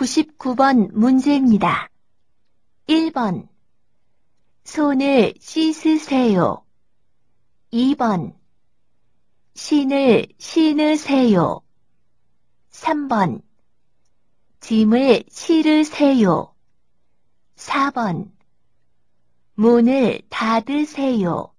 99번 문제입니다. 1번 손을 씻으세요. 2번 신을 신으세요. 3번 짐을 실으세요. 4번 문을 닫으세요.